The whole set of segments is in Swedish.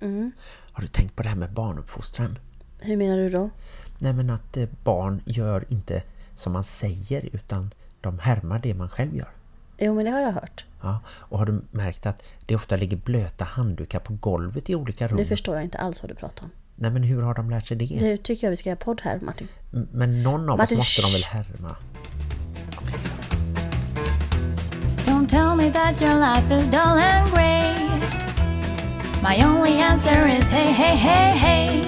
Mm. Har du tänkt på det här med barnuppfostran? Hur menar du då? Nej men att eh, barn gör inte som man säger utan de härmar det man själv gör. Jo, men det har jag hört. Ja, och har du märkt att det ofta ligger blöta handdukar på golvet i olika rum? Nu förstår jag inte alls vad du pratar om. Nej men hur har de lärt sig det? Nu tycker jag vi ska göra podd här, Martin. M- Men någon av Martin, oss måste de väl härma? Don't tell me that your life is dull and grey. My only answer is hey, hey, hey, hey.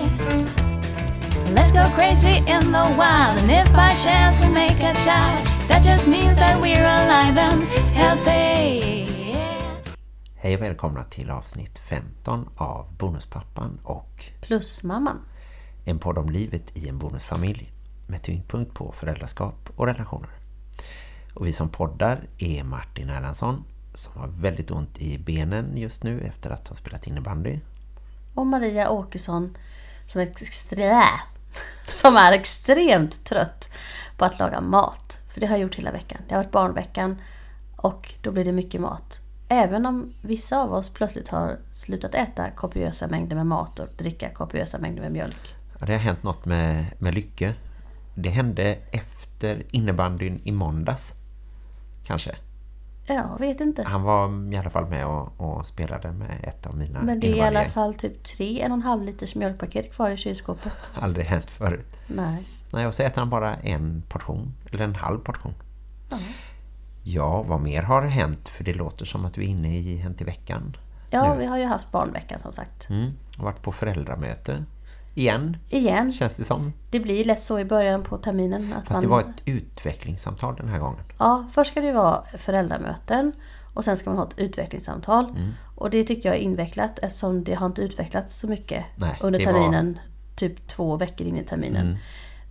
Let's go crazy in the wild, and if by chance we make a child, that just means that we're alive and healthy. Hej och välkomna till avsnitt 15 av Bonuspappan och Plus mamman. en podd om livet i en bonusfamilj med tyngdpunkt på föräldraskap och relationer. Och vi som poddar är Martin Erlandsson som har väldigt ont i benen just nu efter att ha spelat innebandy. Och Maria Åkesson som är, extre... som är extremt trött på att laga mat. För det har jag gjort hela veckan. Det har varit barnveckan och då blir det mycket mat. Även om vissa av oss plötsligt har slutat äta kopiösa mängder med mat och dricka kopiösa mängder med mjölk. Det har hänt något med, med Lycke. Det hände efter innebandyn i måndags. Kanske. Jag vet inte. Han var i alla fall med och, och spelade med ett av mina Men det är i alla fall typ tre en och en halv liters mjölkpaket kvar i kylskåpet. Aldrig hänt förut. Nej. Nej, och så äter han bara en portion. Eller en halv portion. Ja. Ja, vad mer har hänt? För det låter som att du är inne i Hänt i veckan. Ja, Nu. vi har ju haft barnveckan som sagt. Mm. Och varit på föräldramöte. Igen, Igen. känns det som. Det blir lätt så i början på terminen. Att Fast det var ett utvecklingssamtal den här gången. Ja, först ska det vara föräldramöten och sen ska man ha ett utvecklingssamtal. Mm. Och det tycker jag är invecklat eftersom det har inte utvecklats så mycket Nej, under det var- terminen. Typ två veckor in i terminen. Mm.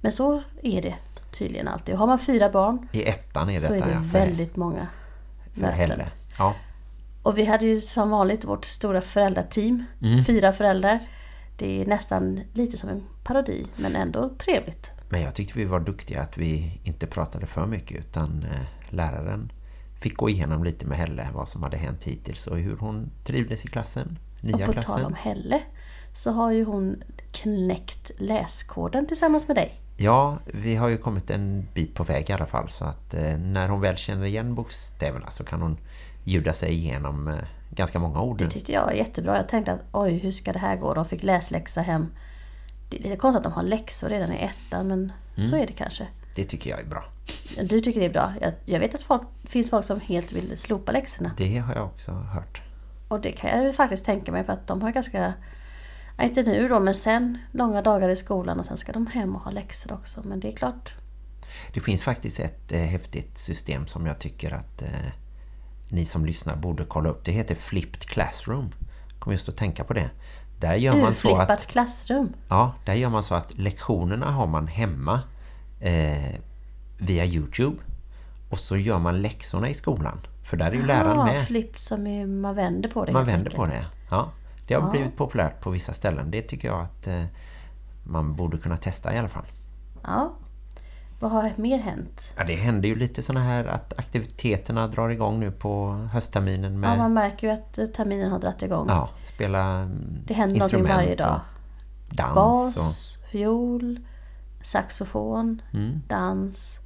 Men så är det tydligen alltid. Och har man fyra barn I ettan är så detta är det ja, för, väldigt många för möten. Helle. Ja, Och vi hade ju som vanligt vårt stora föräldrateam. Mm. Fyra föräldrar. Det är nästan lite som en parodi men ändå trevligt. men jag tyckte vi var duktiga att vi inte pratade för mycket utan eh, läraren fick gå igenom lite med Helle vad som hade hänt hittills och hur hon trivdes i klassen. Nya och på klassen. tal om Helle så har ju hon knäckt läskoden tillsammans med dig. Ja, vi har ju kommit en bit på väg i alla fall så att eh, när hon väl känner igen bokstäverna så kan hon ljuda sig igenom eh, ganska många ord. Det tyckte jag var jättebra. Jag tänkte att oj, hur ska det här gå? De fick läsläxa hem. Det är lite konstigt att de har läxor redan i ettan, men Mm. så är det kanske. Det tycker jag är bra. Du tycker det är bra. Jag, jag vet att folk, det finns folk som helt vill slopa läxorna. Det har jag också hört. Och det kan jag faktiskt tänka mig för att de har ganska, inte nu då, men sen långa dagar i skolan och sen ska de hem och ha läxor också. Men det är klart, Det finns faktiskt ett eh, häftigt system som jag tycker att eh, ni som lyssnar borde kolla upp. Det heter Flipped Classroom. Kom just att tänka på det. Där gör man så att klassrum. Ja, där gör man så att lektionerna har man hemma eh, via Youtube och så gör man läxorna i skolan. För där är ju läraren med. flipp som är, man vänder på det. Man vänder på det. Ja, det har Ja. blivit populärt på vissa ställen. Det tycker jag att eh, man borde kunna testa i alla fall. Ja. Vad har mer hänt? Ja, det händer ju lite såna här att aktiviteterna drar igång nu på höstterminen Ja, med man märker ju att eh, terminen har dratt igång. ja, spela Det händer någonting varje dag. dans Bas, och fiol, saxofon, Mm. dans.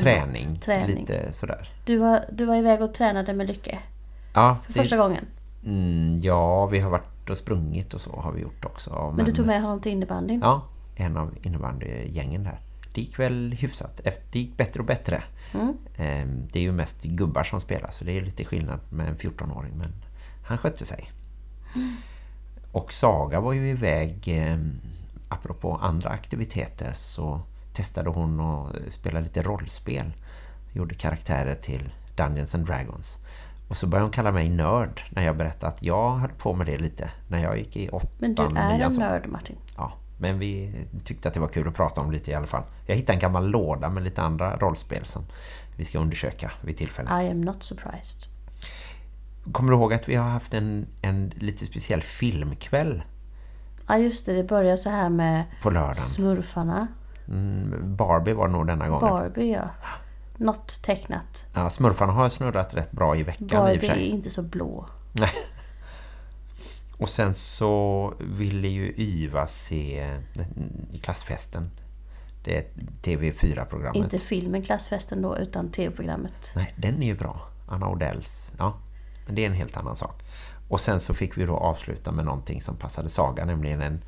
träning, träning. lite sådär. Du, var, du var iväg och tränade med Lycke Ja, för det- första gången. Mm, ja, vi har varit och sprungit och så har vi gjort också. Men, du tog med honom till innebandyn. Ja, en av innebandygängen där. Det gick väl hyfsat. Det gick bättre och bättre. Mm. Ehm, Det är ju mest gubbar som spelar så det är lite skillnad med en 14-åring men han skötte sig. Och Saga var ju iväg ehm, apropå andra aktiviteter så testade hon att spela lite rollspel. Gjorde karaktärer till Dungeons and Dragons. Och så började hon kalla mig nörd när jag berättade att jag höll på med det lite när jag gick i åttan. Men du är en nörd Martin. Ja, men vi tyckte att det var kul att prata om lite i alla fall. Jag hittade en gammal låda med lite andra rollspel som vi ska undersöka vid tillfälle. I am not surprised. Kommer du ihåg att vi har haft en, en lite speciell filmkväll Ja just det, det börjar så här med på lördagen? smurfarna. Mm, Barbie var nog denna gången. Barbie ja. Något tecknat. Ja, smurfarna har snurrat rätt bra i veckan i och för Barbie är sig. inte så blå. Nej. Och sen så ville ju Yva se den- klassfesten. Det är TV4-programmet. Inte filmen Klassfesten då, utan tv-programmet. Nej, den är ju bra. Anna Odells. Ja, men det är en helt annan sak. Och sen så fick vi då avsluta med någonting som passade Saga, nämligen en...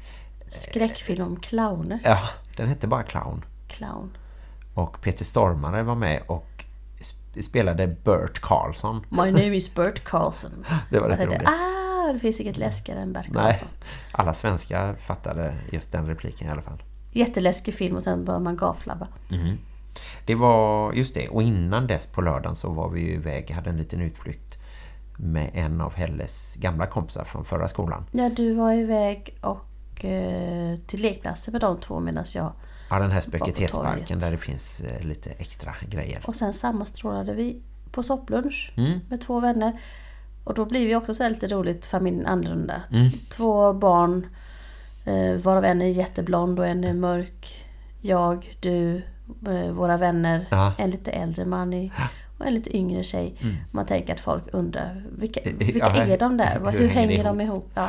Skräckfilm om clowner. Ja, den hette bara Clown. Clown. Och Peter Stormare var med och sp- spelade Bert Karlsson. My name is Bert Carlson. Det var rätt roligt. ah, det finns inget läskigare än Bert Nej, Karlsson. alla svenskar fattade just den repliken i alla fall. Jätteläskig film och sen börjar man gaflabba. Det var, just det, och innan dess på lördagen så var vi ju iväg, hade en liten utflykt med en av Helles gamla kompisar från förra skolan. Ja, du var iväg och eh, till lekplatser med de två medan jag... Ja, den här Spöketetsparken där det finns eh, lite extra grejer. Och sen sammanstrålade vi på sopplunch Mm. med två vänner. Och då blir vi också så lite roligt, familjen annorlunda. Mm. Två barn, eh, varav en är jätteblond och en är mörk. Jag, du, eh, våra vänner. Ja. En lite äldre man i, och en lite yngre tjej. Man tänker att folk undrar, vilka, vilka ja, är de där? Hur Hur, hänger de ihop? Ja.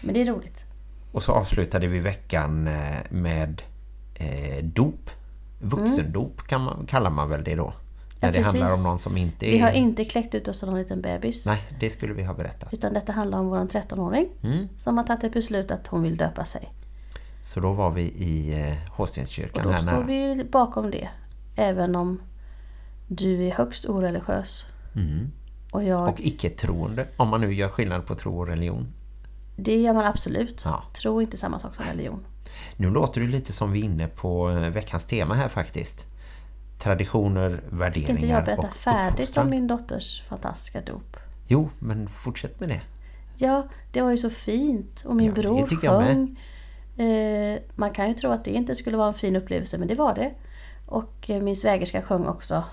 Men det är roligt. Och så avslutade vi veckan eh, med eh, dop. Vuxendop kan man, kallar man väl det då. När det precis. handlar om någon som inte är... Vi har inte kläckt ut oss som en liten bebis. Nej, det skulle vi ha berättat. Utan detta handlar om våran 13-åring. Mm. Som har tagit ett beslut att hon vill döpa sig. Så då var vi i eh, Och Håstenskyrkan då här står nära. vi bakom det. Även om du är högst oreligiös. Mm. Och jag, Och icke-troende, om man nu gör skillnad på tro och religion. det gör man absolut. Ja. Tro är inte samma sak som religion. Nu låter det lite som vi är inne på eh, veckans tema här faktiskt. Traditioner, värderingar inte jag berätta och färdigt uppfostran. om min dotters fantastiska dop? Jo, men fortsätt med det. Ja, det var ju så fint. Och min Ja, bror sjöng. Eh, man kan ju tro att det inte skulle vara en fin upplevelse, men det var det. Och eh, min svägerska sjöng också.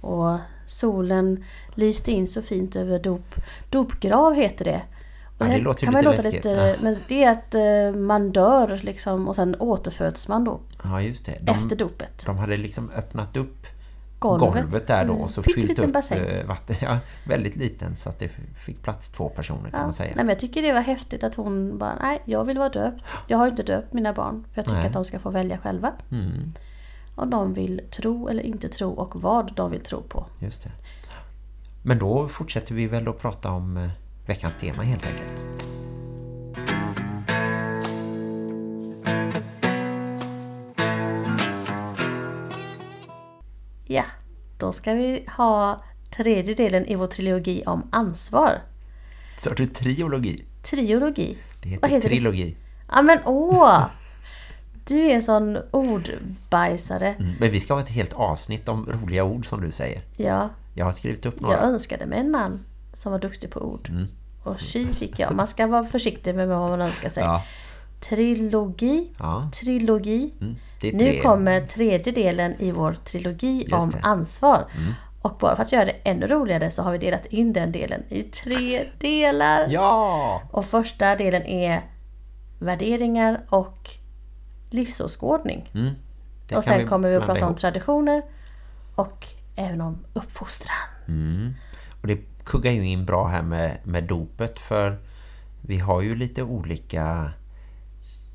Och solen lyste in så fint över dop. Dopgrav heter det. Ja, det här låter kan man lite låta lite, ja. Men det är att eh, man dör liksom och sen återföds man då. Ja, just det. De, efter dopet. de hade liksom öppnat upp Golvet. golvet, där då och så Mm, fyllt upp bassäng. eh, vatten. Ja, väldigt liten så att det fick plats två personer kan Ja. man säga. Nej, men jag tycker det var häftigt att hon bara, nej jag vill vara döpt. Jag har inte döpt mina barn för jag tycker Nej. att de ska få välja själva. Mm, Om de vill tro eller inte tro och vad de vill tro på. just det. Men då fortsätter vi väl att prata om eh, veckans tema helt enkelt. Ja, då ska vi ha tredje delen i vår trilogi om ansvar. Så har du triologi. Triologi. Det heter heter det? trilogi. Ja men åh! Du är en sån ordbajsare. Mm, Men vi ska ha ett helt avsnitt om roliga ord som du säger. Ja, Jag har skrivit upp jag några. önskade mig en man som var duktig på ord. Mm. Och tji fick jag. Man ska vara försiktig med vad man önskar sig. Ja, Trilogi. ja. Trilogi. Mm, Nu kommer tredje delen i vår trilogi om det. Mm. ansvar. Och bara för att göra det ännu roligare så har vi delat in den delen i tre delar. Ja! Och första delen är värderingar och livsåskådning. Mm, och sen kommer vi att prata om ihop. traditioner och även om uppfostran. Mm. Och det kuggar ju in bra här med, med dopet för vi har ju lite olika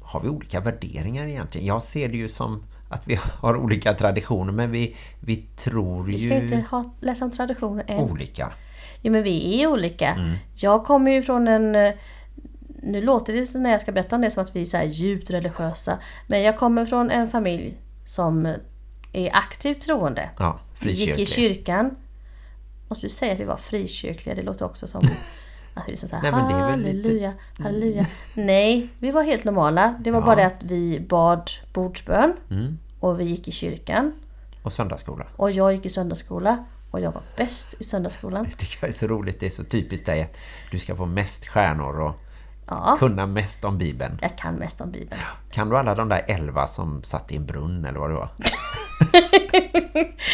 har vi olika värderingar egentligen? Jag ser det ju som att vi har olika traditioner men vi, vi tror Vi ska ju inte ha, läsa om traditioner än. olika. Ja, men vi är olika. Mm. Jag kommer ju från en... Nu låter det när jag ska berätta om det som att vi är så här djupt religiösa. Men jag kommer från en familj som är aktivt troende. Ja, Vi gick i frikyrklig. kyrkan. Måste du säga att vi var frikyrkliga? Det låter också som att vi liksom så här, Nej, väl lite- halleluja, halleluja. Nej, vi var helt normala. Det var Ja. bara det att vi bad bordsbön Mm. och vi gick i kyrkan. Och söndagsskola. Och jag gick i söndagsskola och jag var bäst i söndagsskolan. Det tycker jag är så roligt. Det är så typiskt dig att du ska få mest stjärnor och Ja, kunna mest om Bibeln. jag kan mest om Bibeln. Kan du alla de där elva som satt i en brunn eller vad det var?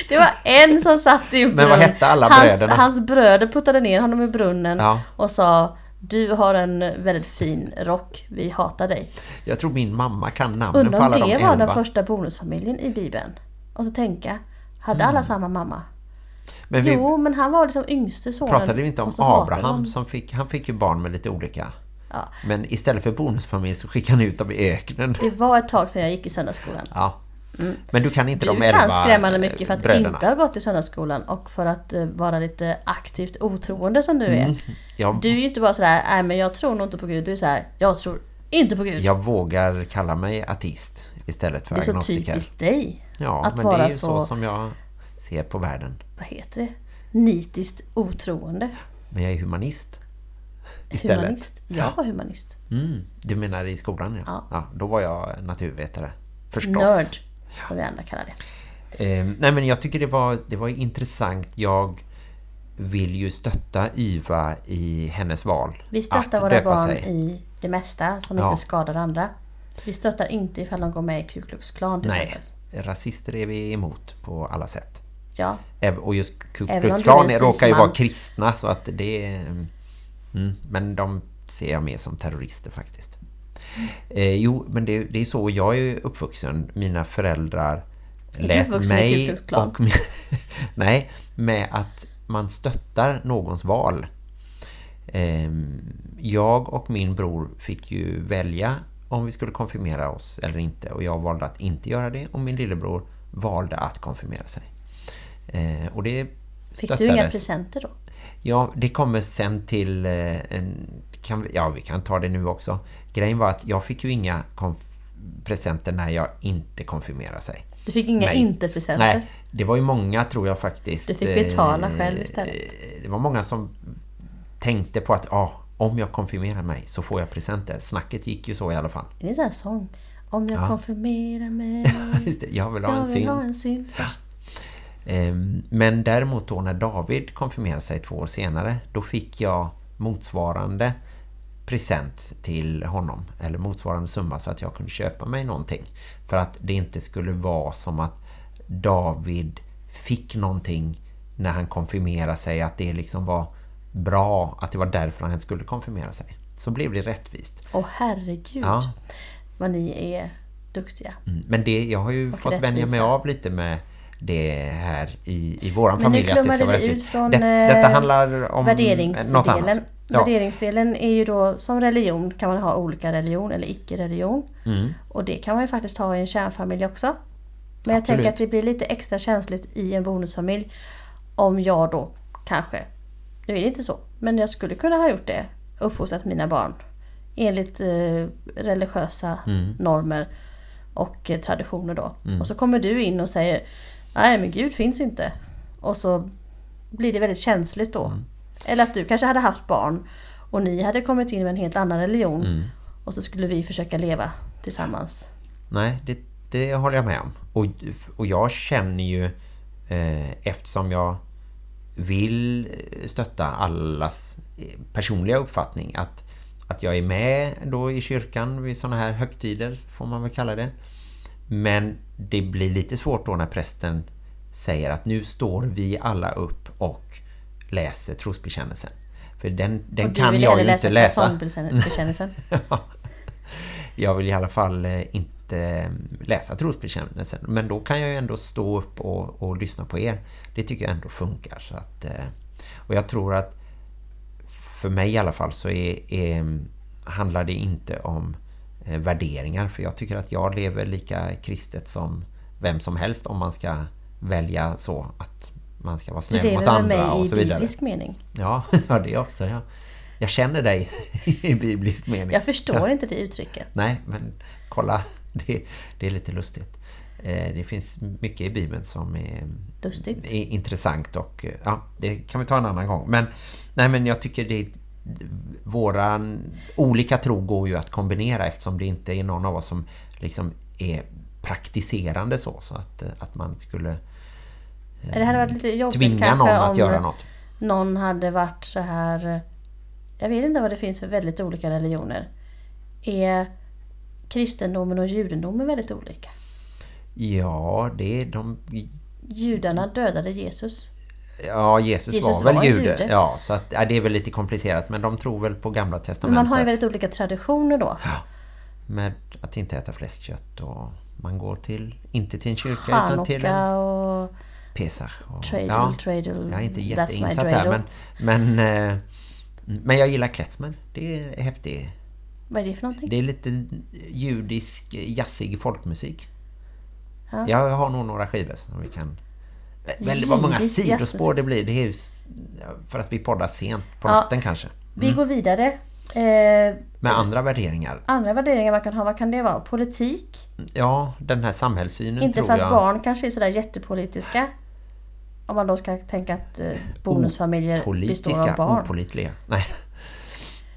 Det var en som satt i en brunn. Men vad hette alla hans, bröderna? Hans bröder puttade ner honom i brunnen Ja. och sa Du har en väldigt fin rock, vi hatar dig. Jag tror min mamma kan namnen Undrar på om alla de det var den elva. första bonusfamiljen i Bibeln. Och så tänka, hade alla samma mamma? Men vi Jo, men han var liksom yngste sonen. pratade vi inte om Abraham som fick, han fick ju barn med lite olika. Ja. Men istället för bonusfamilj så skickar han ut dem i öknen. Det var ett tag sedan jag gick i söndagsskolan. Ja. Men du kan inte Du de elva kan skrämmande mycket för att bröderna. inte ha gått i söndagsskolan och för att eh, vara lite aktivt otroende som du är. Mm. Jag, Du är ju inte bara sådär, nej men jag tror nog inte på Gud. Du är såhär, jag tror inte på Gud. jag vågar kalla mig ateist istället för det är så agnostiker. typiskt dig. Ja, att men vara det är ju så... så- som jag ser på världen. Vad heter det? Nitiskt otroende. Men jag är humanist istället. Humanist. Jag var humanist. Mm, du menar i skolan, ja. Ja. Då var jag naturvetare. Förstås. Nörd, som vi andra kallar det. Eh, nej men jag tycker det var, det var intressant. Jag vill ju stötta Yva i hennes val. Vi stöttar våra barn sig. i det mesta som Ja. inte skadar andra. Vi stöttar inte ifall de går med i Ku Klux Klan Nej, rasister är vi emot på alla sätt. Ja, Och just Ku Klux Klan råkar ju vara kristna så att det är... Mm, men de ser jag mer som terrorister faktiskt. Eh, jo, men det, det är så jag är uppvuxen. Mina föräldrar lät mig och min, Nej, med att man stöttar någons val. Ehm, jag och min bror fick ju välja om vi skulle konfirmera oss eller inte. Och jag valde att inte göra det och min lillebror valde att konfirmera sig. Eh, och det fick du inga presenter då? Ja, det kommer sen till eh, en, kan, ja vi kan ta det nu också. Grejen var att jag fick ju inga presenter när jag inte konfirmerade sig. Du fick inga inte-presenter? Nej, det var ju många tror jag faktiskt. Du fick betala eh, själv istället. Det var många som tänkte på att ja, om jag konfirmerar mig så får jag presenter. Snacket gick ju så i alla fall. Är det en sån här sång? Om jag Ja. konfirmerar mig, jag vill ha jag en vill Men däremot då när David konfirmerade sig två år senare, då fick jag motsvarande present till honom. Eller motsvarande summa så att jag kunde köpa mig någonting. För att det inte skulle vara som att David fick någonting när han konfirmerade sig. Att det liksom var bra, att det var därför han skulle konfirmera sig. Så blev det rättvist. Åh herregud, Ja. vad ni är duktiga. Mm, Men det, jag har ju Och fått vänja mig rättvisa. av lite med det här i, i Men familj. nu att det ska flummade vi ut från, det, eh, detta handlar om något Värderingsdelen. annat. Ja. Värderingsdelen är ju då som religion kan man ha olika religion eller icke-religion. Mm. Och det kan man ju faktiskt ha i en kärnfamilj också. Men jag Absolut. tänker att det blir lite extra känsligt i en bonusfamilj om jag då kanske, nu är det inte så, men jag skulle kunna ha gjort det, uppfostrat mina barn enligt eh, religiösa Mm. normer och eh, traditioner då. Och så kommer du in och säger nej men Gud finns inte. Och så blir det väldigt känsligt då. Mm. Eller att du kanske hade haft barn och ni hade kommit in med en helt annan religion Mm. och så skulle vi försöka leva tillsammans. Nej, det, det håller jag med om. Och, och jag känner ju eh, eftersom jag vill stötta allas eh, personliga uppfattning att, att jag är med då i kyrkan vid sådana här högtider får man väl kalla det. Men det blir lite svårt då när prästen säger att nu står vi alla upp och läser trosbekännelsen. För den, den kan jag ju inte läsa. kalsongbekännelsen. jag vill i alla fall eh, inte eh, läsa trosbekännelsen. Men då kan jag ju ändå stå upp och, och lyssna på er. Det tycker jag ändå funkar. Så att, eh, och jag tror att för mig i alla fall så är, är, handlar det inte om värderingar. För jag tycker att jag lever lika kristet som vem som helst om man ska välja så att man ska vara Du snäll mot lever med andra mig och i så vidare. biblisk mening. Ja, det också. Ja. Jag känner dig i biblisk mening. Jag förstår Ja. inte det uttrycket. Nej, men kolla. Det, det är lite lustigt. Eh, Det finns mycket i Bibeln som är, är intressant och eh, ja, det kan vi ta en annan gång. Men, nej, men jag tycker det våran olika tro går ju att kombinera eftersom det inte är någon av oss som liksom är praktiserande så. Så att, eh, att man skulle Det hade varit lite jobbigt tvinga kanske någon att göra något. någon hade varit så här... Jag vet inte vad det finns för väldigt olika religioner. Är kristendomen och judendomen väldigt olika? Ja, det är de... Judarna dödade Jesus. Ja, Jesus, Jesus var väl var en jude. Ja, så att, ja, det är väl lite komplicerat. Men de tror väl på gamla Men testamentet. man har ju väldigt olika traditioner då. Med att inte äta fläskkött och man går till, inte till en kyrka utan till en Chanukka och Pesach. Och, Tradle, ja, Tradle. jag är inte jätteinsatt där men, men, eh, Men jag gillar klezmer. Det är häftigt. Vad är det för någonting? Det är lite judisk, jazzig folkmusik. Ja. Jag har nog några skivor som vi kan... Väldigt vad många sidospår det blir. Det är för att vi poddar sent på Ja. natten kanske. Vi går vidare. Eh, Med andra värderingar. andra värderingar man kan ha, vad kan det vara? Politik? Ja, den här samhällssynen Inte tror för att jag... barn kanske är sådär jättepolitiska. Om man då ska tänka att eh, bonusfamiljer består av barn. opolitliga. Nej.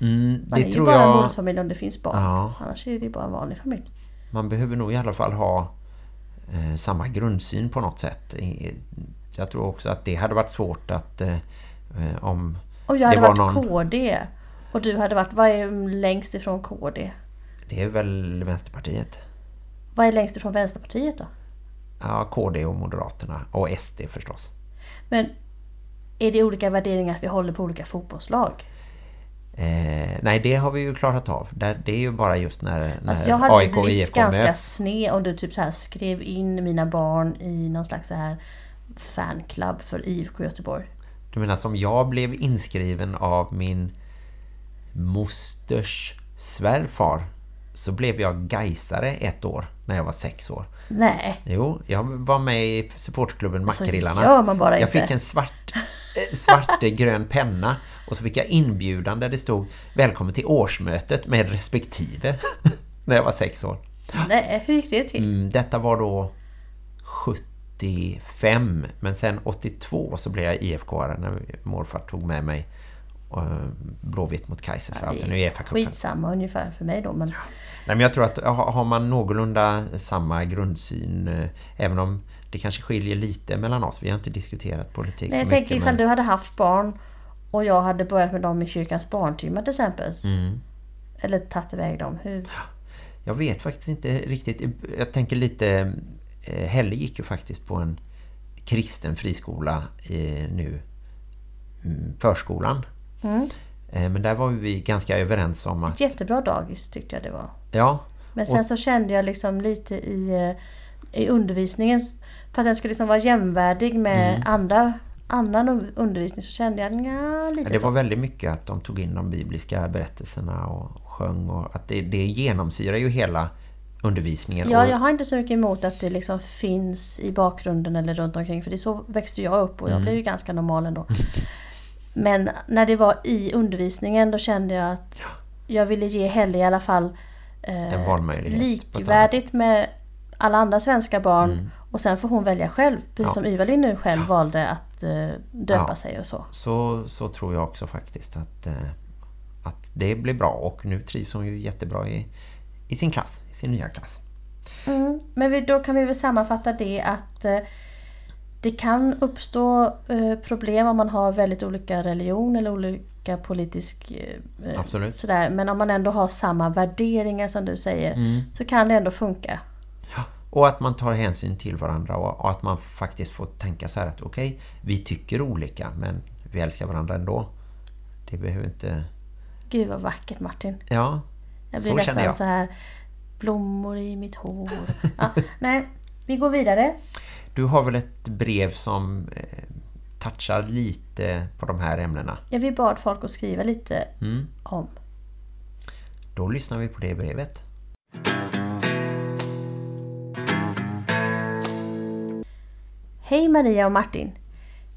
Mm, Man det är ju bara en jag... bonusfamilj om det finns barn. Ja. Annars är det bara en vanlig familj. Man behöver nog i alla fall ha samma grundsyn på något sätt. Jag tror också att det hade varit svårt att eh, eh, om Och jag hade Det var varit någon- KD. Och du hade varit, vad är längst ifrån KD? det är väl Vänsterpartiet. Vad är längst ifrån Vänsterpartiet då? Ja, KD och Moderaterna och SD förstås. Men är det olika värderingar att vi håller på olika fotbollslag? Eh, nej, det har vi ju klarat av. Det är ju bara just när, när Alltså jag hade AIK och IFK ganska möts. sned om du typ så här skrev in mina barn i någon slags så här fanclub för IFK Göteborg. Du menar som jag blev inskriven av min mosters svärfar så blev jag gaisare ett år när jag var sex år. Nej, Jo, jag var med i supportklubben så Mackrillarna. gör man bara jag inte. fick en svart, eh, svart grön penna och så fick jag inbjudan där det stod Välkommen till årsmötet med respektive när jag var sex år. Nej, hur gick det till? Mm, detta var då 75 men sen 82 så blev jag ifk när morfar tog med mig eh, Blåvitt mot Kaisersvalten det i är Uefa-cupen. skitsamma ungefär för mig då. Men Nej, men jag tror att ha- har man någorlunda samma grundsyn eh, även om det kanske skiljer lite mellan oss. Vi har inte diskuterat politik Nej, så jag tänker mycket. ifall Men, du hade haft barn och jag hade börjat med dem i kyrkans barntimmar till exempel. mm, Eller tagit iväg dem. Hur? jag vet faktiskt inte riktigt. Jag tänker lite... eh, Helle gick ju faktiskt på en kristen friskola i nu mm, förskolan. Mm. Eh, Men där var vi ganska överens om Ett att... jättebra dagis tyckte jag det var. Ja, Men sen Och- så kände jag liksom lite i, eh, i undervisningen, för att den skulle liksom vara jämvärdig med Mm. andra, annan un- undervisning så kände jag nja, lite det så. var väldigt mycket att de tog in de bibliska berättelserna och sjöng och att det, det genomsyrar ju hela undervisningen. Ja, och, jag har inte så mycket emot att det liksom finns i bakgrunden eller runt omkring för det så växte jag upp och jag Mm. blev ju ganska normal ändå. Men när det var i undervisningen då kände jag att jag ville ge Helle i alla fall eh, likvärdigt med alla andra svenska barn Mm. Och sen får hon välja själv. Precis Ja. som Ivalin nu själv valde att eh, döpa Ja. sig och så. Så, så tror jag också faktiskt att, eh, att det blir bra och nu trivs hon ju jättebra i, i sin klass, i sin nya klass. Mm. Men vi, då kan vi väl sammanfatta det att eh, det kan uppstå eh, problem om man har väldigt olika religion eller olika politisk... Eh, eh, Absolut. Sådär. Men om man ändå har samma värderingar som du säger Mm. så kan det ändå funka. Och att man tar hänsyn till varandra och, att man faktiskt får tänka så här att okej, vi tycker olika men vi älskar varandra ändå. Det behöver inte... Gud vad vackert Martin. Ja, Jag blir nästan jag. så här blommor i mitt hår. ja, nej, vi går vidare. Du har väl ett brev som eh, touchar lite på de här ämnena. Ja, vi bad folk att skriva lite Mm. om. Då lyssnar vi på det brevet. Hej Maria och Martin!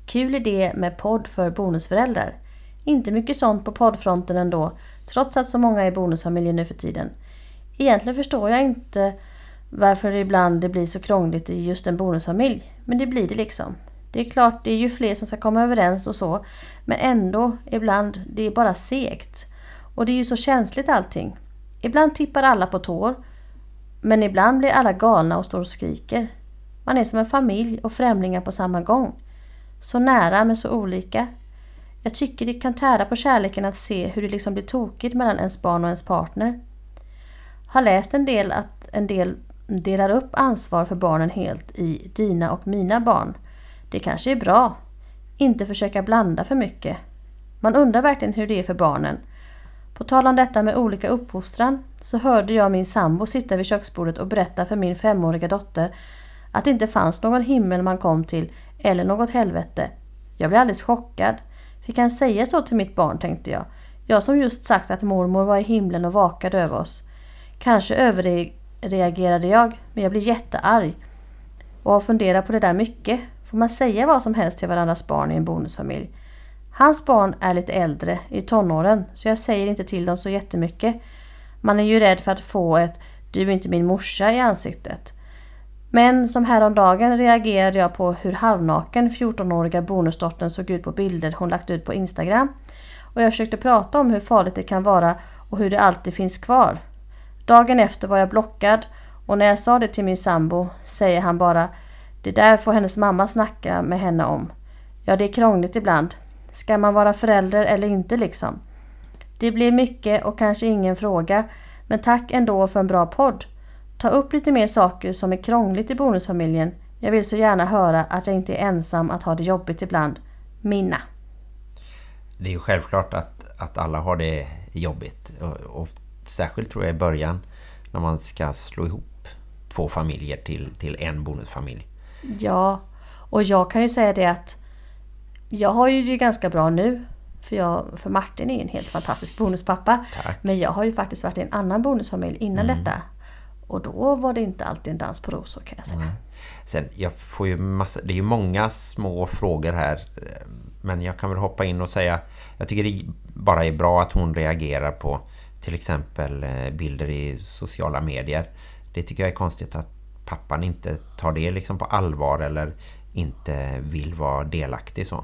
Kul idé med podd för bonusföräldrar. Inte mycket sånt på poddfronten ändå, trots att så många är bonusfamiljer nu för tiden. Egentligen förstår jag inte varför det ibland det blir så krångligt i just en bonusfamilj, men det blir det liksom. Det är klart, det är ju fler som ska komma överens och så, men ändå, ibland, det är bara segt. Och det är ju så känsligt allting. Ibland tippar alla på tår, men ibland blir alla galna och står och skriker. Man är som en familj och främlingar på samma gång. Så nära men så olika. Jag tycker det kan tära på kärleken att se hur det liksom blir tokigt mellan ens barn och ens partner. Har läst en del att en del delar upp ansvar för barnen helt i dina och mina barn. Det kanske är bra. Inte försöka blanda för mycket. Man undrar verkligen hur det är för barnen. På tal om detta med olika uppfostran så hörde jag min sambo sitta vid köksbordet och berätta för min femåriga dotter att det inte fanns någon himmel man kom till eller något helvete. Jag blev alldeles chockad. Fick han säga så till mitt barn tänkte jag. Jag som just sagt att mormor var i himlen och vakade över oss. Kanske överreagerade jag, men jag blev jättearg. Och har funderat på det där mycket. Får man säga vad som helst till varandras barn i en bonusfamilj? Hans barn är lite äldre, i tonåren, så jag säger inte till dem så jättemycket. Man är ju rädd för att få ett du är inte min morsa i ansiktet. Men som häromdagen reagerade jag på hur halvnaken 14-åriga bonusdottern såg ut på bilder hon lagt ut på Instagram. Och jag försökte prata om hur farligt det kan vara och hur det alltid finns kvar. Dagen efter var jag blockad och när jag sa det till min sambo säger han bara Det där får hennes mamma snacka med henne om. Ja, det är krångligt ibland. Ska man vara förälder eller inte liksom? Det blir mycket och kanske ingen fråga men tack ändå för en bra podd. Ta upp lite mer saker som är krångligt i bonusfamiljen. Jag vill så gärna höra att jag inte är ensam att ha det jobbigt ibland. Minna. Det är ju självklart att, att alla har det jobbigt. Och, och särskilt tror jag i början när man ska slå ihop två familjer till, till en bonusfamilj. Ja, och jag kan ju säga det att jag har ju det ganska bra nu. För, jag, för Martin är en helt fantastisk bonuspappa. Tack. Men jag har ju faktiskt varit i en annan bonusfamilj innan Mm. detta. Och då var det inte alltid en dans på rosor kan jag säga. Sen, jag får ju massa, det är ju många små frågor här eh, men jag kan väl hoppa in och säga jag tycker det bara är bra att hon reagerar på till exempel eh, bilder i sociala medier. Det tycker jag är konstigt att pappan inte tar det liksom på allvar eller inte vill vara delaktig så.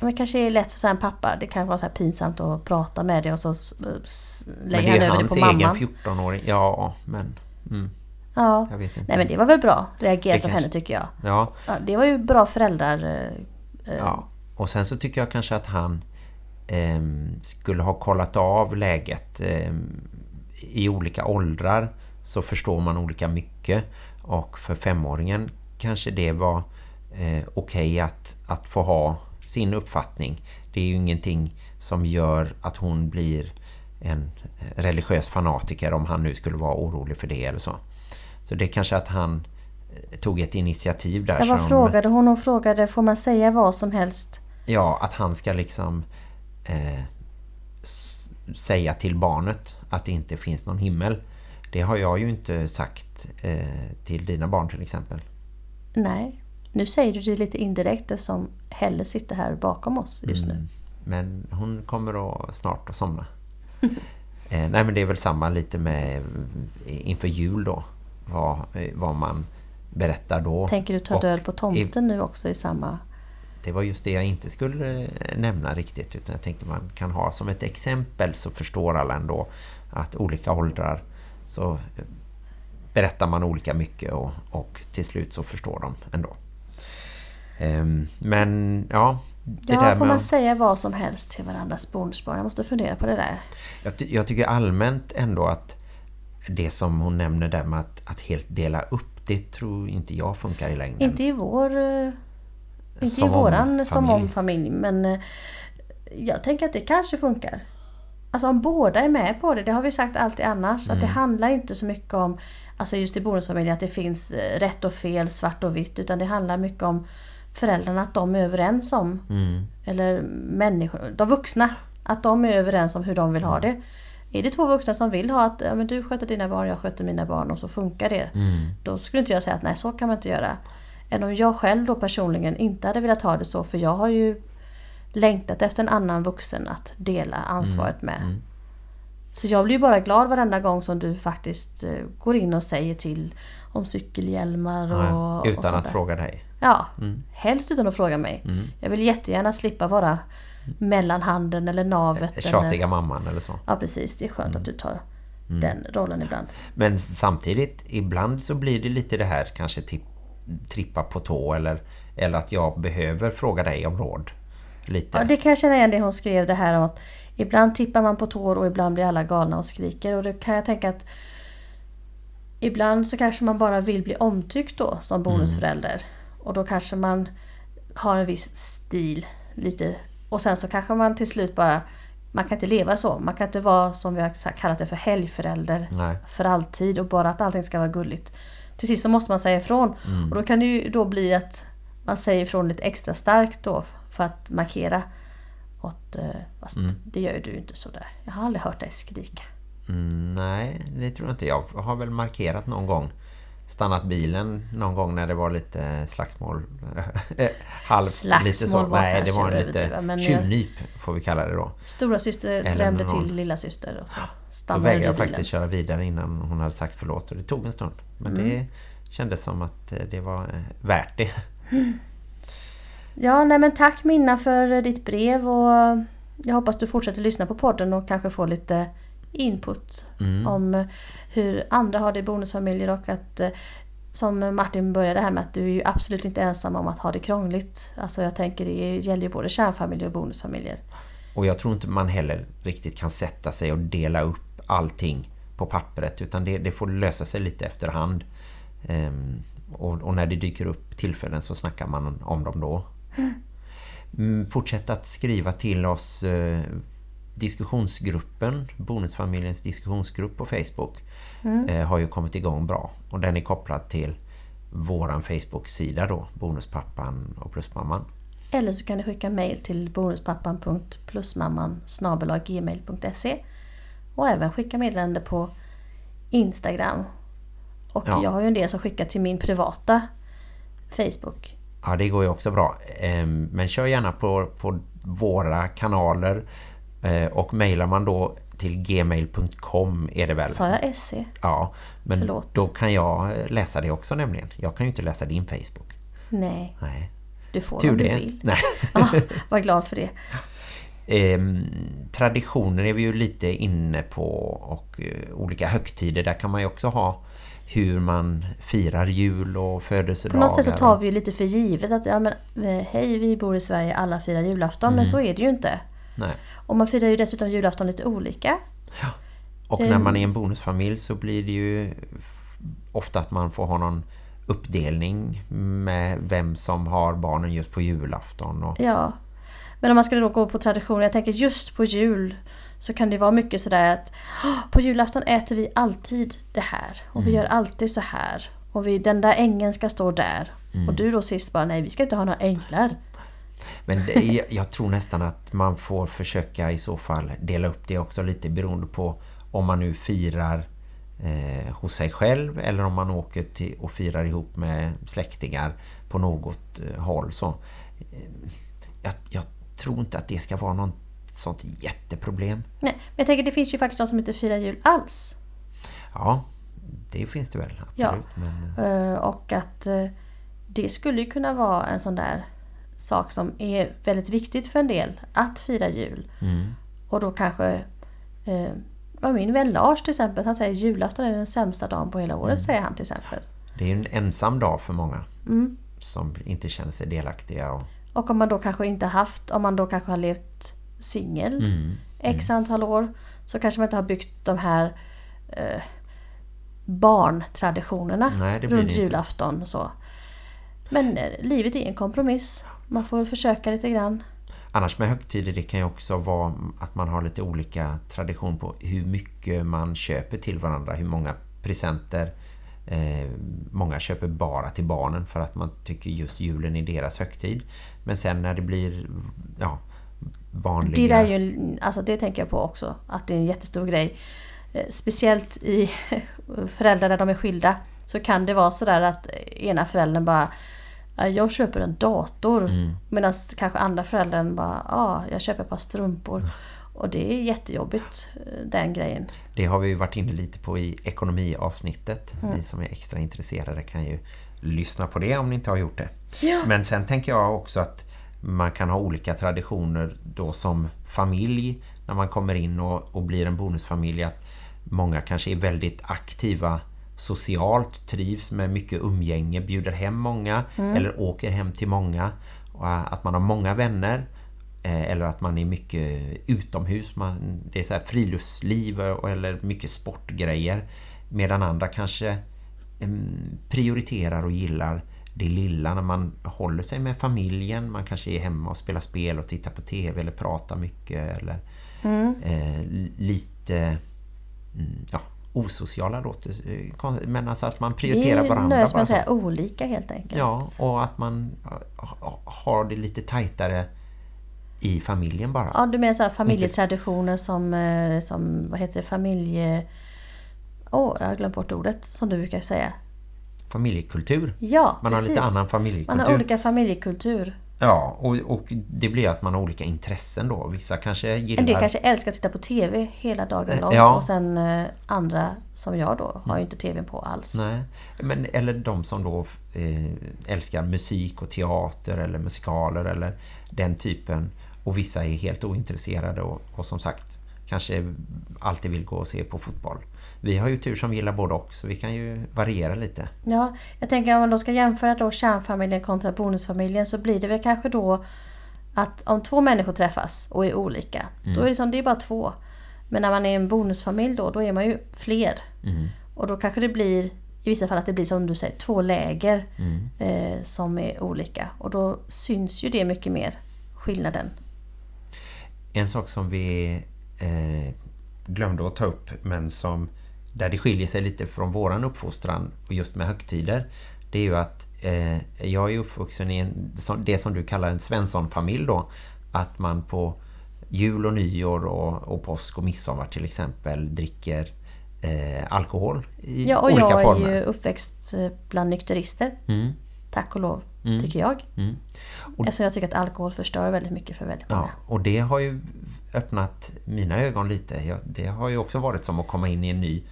Men det kanske är lätt för så en pappa. Det kan vara så här pinsamt att prata med det och så s- s- Men lägger det han är ju över det hans på egen mamman. 14-åring. Ja, men... Mm, Ja. jag vet inte. Nej men det var väl bra reagerat av henne tycker jag. Ja, Ja, det var ju bra föräldrar. eh, Ja, och sen så tycker jag kanske att han ehm, skulle ha kollat av läget ehm, i olika åldrar så förstår man olika mycket och för femåringen kanske det var eh, okej att, att få ha sin uppfattning. Det är ju ingenting som gör att hon blir en religiös fanatiker om han nu skulle vara orolig för det eller så. Så det är kanske att han eh, tog ett initiativ där Ja, vad som... frågade hon? Hon frågade, får man säga vad som helst? Ja, att han ska liksom eh, säga till barnet att det inte finns någon himmel. Det har jag ju inte sagt eh, till dina barn till exempel. Nej. Nu säger du det lite indirekt eftersom Helle sitter här bakom oss just nu. Mm. Men hon kommer att snart att somna. eh, nej men det är väl samma lite med eh, inför jul då. Vad, eh, vad man berättar då. Tänker du ta död på i- tomten nu också i samma... Det var just det jag inte skulle nämna riktigt utan jag tänkte man kan ha som ett exempel så förstår alla ändå att olika åldrar så berättar man olika mycket och, och till slut så förstår de ändå. Ehm, men ja, det Ja, får man säga vad som helst till varandras bonusbarn? Jag måste fundera på det där. Jag, ty- jag tycker allmänt ändå att det som hon nämner där med att, att helt dela upp, det tror inte jag funkar i längden. Inte i vår... eh, Inte Som i våran om som familj. om familj, men eh, jag tänker att det kanske funkar. Alltså om båda är med på det, det har vi sagt alltid annars, att det Mm. handlar inte så mycket om, alltså just i bonusfamiljen, att det finns eh, rätt och fel, svart och vitt, utan det handlar mycket om föräldrarna, att de är överens om, Mm. eller människor, de vuxna, att de är överens om hur de vill ha Mm. det. Är det två vuxna som vill ha att ja, men du sköter dina barn, jag sköter mina barn och så funkar det. Mm. Då skulle inte jag säga att nej så kan man inte göra. Än om jag själv då personligen inte hade velat ha det så för jag har ju längtat efter en annan vuxen att dela ansvaret med. mm. Så jag blir ju bara glad varenda gång som du faktiskt eh, går in och säger till om cykelhjälmar och, och utan sånt att där. fråga dig. Ja, Mm. helst utan att fråga mig. Mm. Jag vill jättegärna slippa vara mellanhanden eller navet. Eller, Tjatiga mamman eller så. ja precis, det är skönt att du tar Mm. den rollen ibland. Men samtidigt, ibland så blir det lite det här kanske tipp, trippa på tå eller, eller att jag behöver fråga dig om råd. Lite. Ja, det kan jag känna igen det hon skrev det här om att ibland tippar man på tår och ibland blir alla galna och skriker. Och det kan jag tänka att ibland så kanske man bara vill bli omtyckt då som bonusförälder. Och då kanske man har en viss stil lite och sen så kanske man till slut bara man kan inte leva så. Man kan inte vara som vi har kallat det för helgförälder Nej. för alltid och bara att allting ska vara gulligt. Till sist så måste man säga ifrån. Mm. Och då kan det ju då bli att man säger ifrån lite extra starkt då för att markera. Åt, eh, fast Mm. det gör ju du inte sådär. Jag har aldrig hört dig skrika. Mm, nej, det tror jag inte. Jag har väl markerat någon gång. Stannat bilen någon gång när det var lite slagsmål. Halv, Slagsmål lite så. var Nej, det var en lite jag- tjuvnyp får vi kalla det då. Stora syster drämde till lilla syster och så Då vägrade jag faktiskt köra vidare innan hon hade sagt förlåt och det tog en stund. Men Mm. det kändes som att eh, det var eh, värt det. Ja, nej men tack Minna för eh, ditt brev och jag hoppas du fortsätter lyssna på podden och kanske får lite input Mm. om hur andra har det i bonusfamiljer och att eh, som Martin började här med att du är ju absolut inte ensam om att ha det krångligt. Alltså jag tänker det gäller ju både kärnfamiljer och bonusfamiljer. Och jag tror inte man heller riktigt kan sätta sig och dela upp allting på pappret utan det, det får lösa sig lite efterhand. Ehm, och, och när det dyker upp tillfällen så snackar man om dem då. Mm, fortsätt att skriva till oss eh, diskussionsgruppen, Bonusfamiljens diskussionsgrupp på Facebook eh, har ju kommit igång bra och den är kopplad till våran Facebook-sida då, Bonuspappan och Plusmamman. Eller så kan du skicka mail till bonuspappan.plusmamman gmail.se och även skicka meddelande på Instagram. Och Ja. jag har ju en del som skickar till min privata Facebook. Ja, det går ju också bra. Ehm, Men kör gärna på, på våra kanaler och mejlar man då till gmail.com är det väl? Sa jag SC? Ja, men Förlåt. då kan jag läsa det också nämligen. Jag kan ju inte läsa din Facebook. Nej, Nej. du får Tur om du det. vill. Nej. Ja, var glad för det. Ehm, traditioner är vi ju lite inne på och eh, olika högtider. Där kan man ju också ha hur man firar jul och På födelsedagar. något sätt så tar vi ju lite för givet att ja, men, eh, hej vi bor i Sverige, alla firar julafton. Mm. Men så är det ju inte. Nej. Och man firar ju dessutom julafton lite olika. Och när Ehm. man är en bonusfamilj så blir det ju ofta att man får ha någon uppdelning med vem som har barnen just på julafton. Och, Ja. Men om man ska då gå på traditioner, jag tänker just på jul så kan det vara mycket sådär att "Åh, på julafton äter vi alltid det här och vi gör alltid så här och vi, den där ängeln ska stå där. Och du då sist bara nej vi ska inte ha några änglar. Men det, jag, jag tror nästan att man får försöka i så fall dela upp det också lite beroende på om man nu firar eh, hos sig själv eller om man åker till och firar ihop med släktingar på något eh, håll. Så, eh, jag, jag tror inte att det ska vara något sånt jätteproblem. Nej, men jag tänker det finns ju faktiskt de som inte firar jul alls. Ja, det finns det väl absolut. Ja. Men, Eh, Och att eh, det skulle ju kunna vara en sån där sak som är väldigt viktigt för en del att fira jul. mm, Och då kanske eh, min vän Lars till exempel, han säger julafton är den sämsta dagen på hela året säger han till exempel. det är en ensam dag för många Mm. som inte känner sig delaktiga. Och, Och om man då kanske inte haft, om man då kanske har levt singel mm, x antal år så kanske man inte har byggt de här eh, barntraditionerna Nej, runt julafton och så. Men eh, livet är en kompromiss. Man får försöka lite grann. Annars med högtider det kan ju också vara att man har lite olika tradition på hur mycket man köper till varandra, hur många presenter. Eh, många köper bara till barnen för att man tycker just julen är deras högtid. Men sen när det blir ja, vanliga... Det, är ju, alltså det tänker jag på också, att det är en jättestor grej. Eh, Speciellt i föräldrar där de är skilda så kan det vara sådär att ena föräldern bara "Ja, jag köper en dator. Mm. Medan kanske andra föräldern bara ja, jag köper ett par strumpor. Och det är jättejobbigt, eh, den grejen. Det har vi varit inne lite på i ekonomiavsnittet. Mm. Ni som är extra intresserade kan ju lyssna på det om ni inte har gjort det. Ja. Men sen tänker jag också att man kan ha olika traditioner då som familj när man kommer in och, och blir en bonusfamilj. Att många kanske är väldigt aktiva socialt, trivs med mycket umgänge, bjuder hem många eller åker hem till många. Och att man har många vänner eh, eller att man är mycket utomhus. Man, det är så här friluftsliv eller mycket sportgrejer. Medan andra kanske em, prioriterar och gillar det lilla när man håller sig med familjen. Man kanske är hemma och spelar spel och tittar på tv eller pratar mycket eller eh, lite mm, ja, osociala låter eh, men alltså att man Det prioriterar är varandra. med att så. säga olika helt enkelt. Ja, och att man ha- ha- har det lite tajtare i familjen bara. Ja, du menar så här familjetraditioner som, eh, som, vad heter det, familje... Åh, jag har glömt bort ordet som du brukar säga. Familjekultur. Ja, Man har precis. lite annan familjekultur. Man har olika familjekultur. Ja, och, och det blir att man har olika intressen då. Vissa kanske gillar... En del kanske älskar att titta på TV hela dagen lång. Ja. Och sen eh, andra som jag då har ju inte TVn på alls. Nej, men, eller de som då eh, älskar musik och teater eller musikaler eller den typen. Och vissa är helt ointresserade och, och som sagt kanske alltid vill gå och se på fotboll. Vi har ju tur som gillar både och så vi kan ju variera lite. Ja, jag tänker om man då ska jämföra då kärnfamiljen kontra bonusfamiljen så blir det väl kanske då att om två människor träffas och är olika, då är det som det är bara två. Men när man är en bonusfamilj då, då är man ju fler. Och då kanske det blir, i vissa fall att det blir som du säger, två läger eh, som är olika. Och då syns ju det mycket mer, skillnaden. En sak som vi eh, glömde att ta upp men som där det skiljer sig lite från våran uppfostran och just med högtider det är ju att eh, jag är uppvuxen i en, det som du kallar en Svensson-familj då att man på jul och nyår och, och påsk och midsommar till exempel dricker eh, alkohol i Ja, och olika jag former. är ju uppväxt eh, bland nykterister. Mm. Tack och lov, tycker jag. Mm. Och- Eftersom jag tycker att alkohol förstör väldigt mycket för väldigt många. Ja, och det har ju öppnat mina ögon lite. Jag, det har ju också varit som att komma in i en ny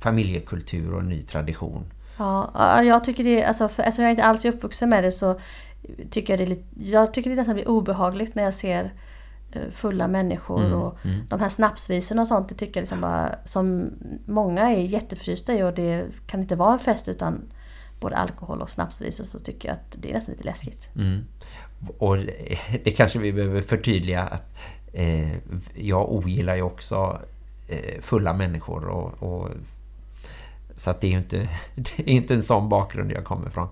familjekultur och en ny tradition. Ja, ja, jag tycker det, alltså, för, alltså jag är inte alls uppvuxen med det så tycker jag det är lite, jag tycker det nästan blir obehagligt när jag ser eh, fulla människor Mm, och de här snapsvisorna och sånt, det tycker jag liksom bara, som många är jätteförtjusta i och det kan inte vara en fest utan både alkohol och snapsvisor så tycker jag att det är nästan lite läskigt. Mm. Och det kanske vi behöver förtydliga att eh, jag ogillar ju också eh, fulla människor och, och så att det är ju inte, det är inte en sån bakgrund jag kommer från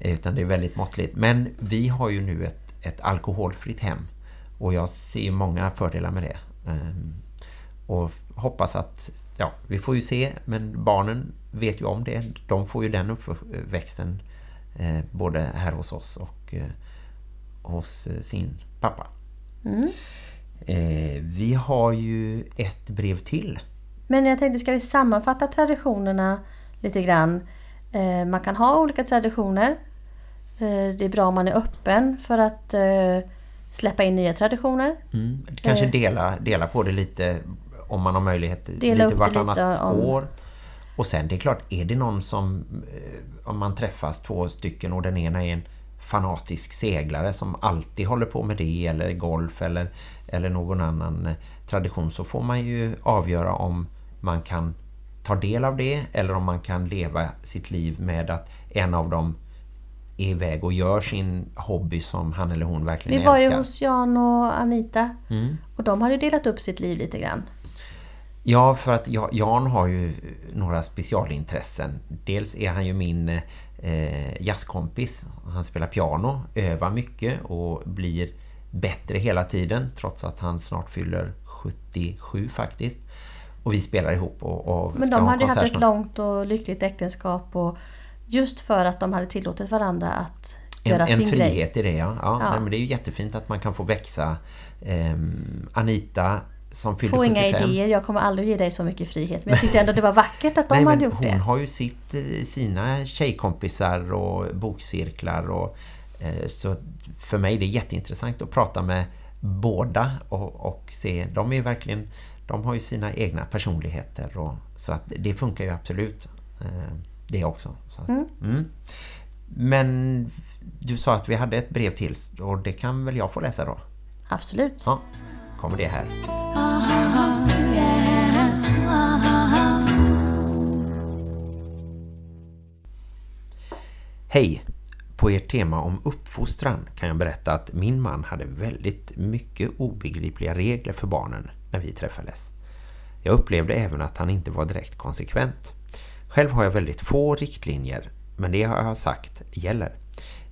utan det är väldigt måttligt. Men vi har ju nu ett, ett alkoholfritt hem och jag ser många fördelar med det. Ehm, och hoppas att, ja, vi får ju se, men barnen vet ju om det. De får ju den uppväxten eh, både här hos oss och eh, hos eh, sin pappa. Eh, vi har ju ett brev till. Men jag tänkte, ska vi sammanfatta traditionerna lite grann? Eh, man kan ha olika traditioner. Eh, det är bra om man är öppen för att eh, släppa in nya traditioner. Mm. Kanske dela, dela på det lite om man har möjlighet Dela lite vartannat lite om- år. Och sen det är klart, är det någon som om man träffas två stycken och den ena är en fanatisk seglare som alltid håller på med det eller golf eller, eller någon annan tradition så får man ju avgöra om man kan ta del av det eller om man kan leva sitt liv med att en av dem är iväg och gör sin hobby som han eller hon verkligen Vi var ju älskar. hos Jan och Anita Mm. och de hade ju delat upp sitt liv lite grann. Ja, för att Ja- Jan har ju några specialintressen. Dels är han ju min eh, jazzkompis. Han spelar piano, övar mycket och blir bättre hela tiden trots att han snart fyller 77 faktiskt. Och vi spelar ihop och, och Men de ha hade haft ett långt och lyckligt äktenskap och just för att de hade tillåtit varandra att En, göra en grej. frihet i det, ja. ja, Ja. Nej, men det är ju jättefint att man kan få växa. Ehm, Anita som fyllde Få 75. inga idéer, jag kommer aldrig ge dig så mycket frihet. Men jag tyckte ändå det var vackert att de Nej, hade gjort hon det. har ju sitt, eh, sina tjejkompisar och bokcirklar och eh, så för mig är det jätteintressant att prata med båda och, och se, de är verkligen de har ju sina egna personligheter och, så att det funkar ju absolut eh, det också. Så att, mm. Men du sa att vi hade ett brev till och det kan väl jag få läsa då? Absolut. Så kommer det här. Hej! På ert tema om uppfostran kan jag berätta att min man hade väldigt mycket obegripliga regler för barnen när vi träffades. Jag upplevde även att han inte var direkt konsekvent. Själv har jag väldigt få riktlinjer, men det jag har sagt gäller.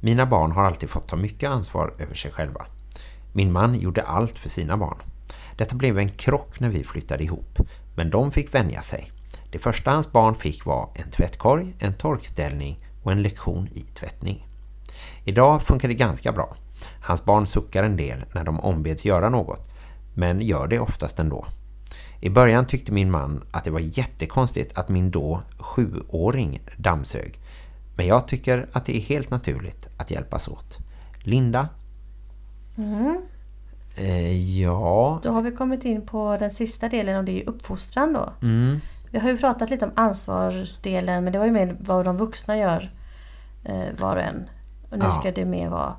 Mina barn har alltid fått ta mycket ansvar över sig själva. Min man gjorde allt för sina barn. Detta blev en krock när vi flyttade ihop, men de fick vänja sig. Det första hans barn fick var en tvättkorg, en torkställning och en lektion i tvättning. Idag funkar det ganska bra. Hans barn suckar en del när de ombeds göra något, men gör det oftast ändå. I början tyckte min man att det var jättekonstigt att min då sjuåring dammsög. Men jag tycker att det är helt naturligt att hjälpas åt. Linda? Eh, ja... Då har vi kommit in på den sista delen och det är uppfostran då. Mm. Vi har ju pratat lite om ansvarsdelen men det var ju mer vad de vuxna gör eh, var och en. Och nu Ja. ska det mer vara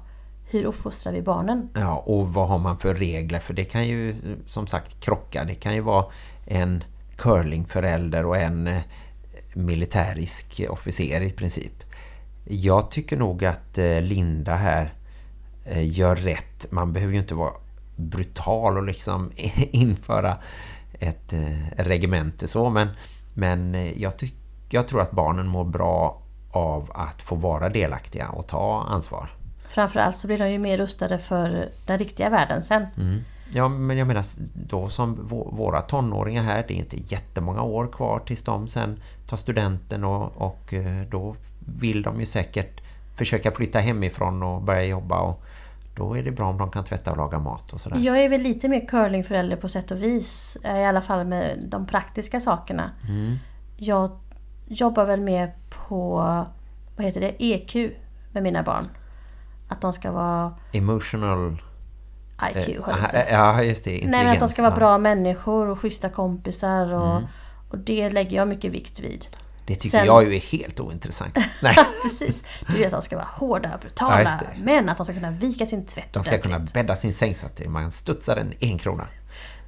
hur uppfostrar vi barnen? Ja, och vad har man för regler? För det kan ju som sagt krocka. Det kan ju vara en curlingförälder och en eh, militärisk officer i princip. Jag tycker nog att eh, Linda här eh, gör rätt. Man behöver ju inte vara brutal och liksom införa ett regemente så. Men, men jag, tyck, jag tror att barnen mår bra av att få vara delaktiga och ta ansvar. Framförallt så blir de ju mer rustade för den riktiga världen sen. Mm. Ja, men jag menar då som vå- våra tonåringar här, det är inte jättemånga år kvar tills de sen tar studenten och, och eh, då vill de ju säkert försöka flytta hemifrån och börja jobba och då är det bra om de kan tvätta och laga mat och sådär. Jag är väl lite mer curlingförälder på sätt och vis. eh, I alla fall med de praktiska sakerna. Mm. Jag jobbar väl mer på vad heter det? EQ med mina barn. Att de ska vara Emotional... IQ eh, har jag inte. ja, just det. Nej men att de ska vara ja. bra människor och schyssta kompisar och, och det lägger jag mycket vikt vid. Det tycker Sen- jag ju är helt ointressant. Nej, Precis. Du vet att de ska vara hårda och Ja, brutala det. men att de ska kunna vika sin tvätt de ska kunna bädda sin säng så att man studsar en en krona.